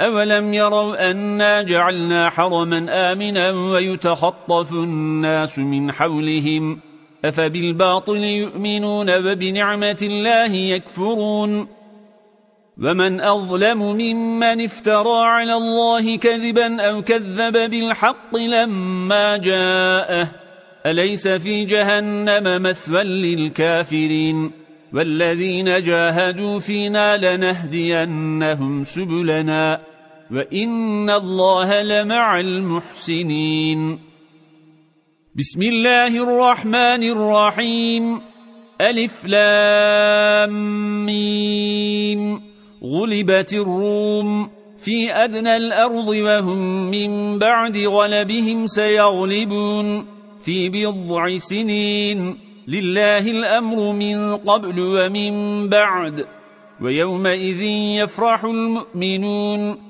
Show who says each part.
Speaker 1: أولم يروا أنا جعلنا حرما آمنا ويتخطف الناس من حولهم أفبالباطل يؤمنون وبنعمة الله يكفرون ومن أظلم ممن افترى على الله كذبا أو كذب بالحق لما جاءه أليس في جهنم مثوى للكافرين والذين جاهدوا فينا لنهدينهم سبلنا وإن الله لمع المحسنين. بسم الله الرحمن الرحيم. ألف لام ميم. غلبت الروم في أدنى الأرض وهم من بعد غلبهم سيغلبون. في بضع سنين. لله الأمر من قبل ومن بعد. ويومئذ يفرح المؤمنون.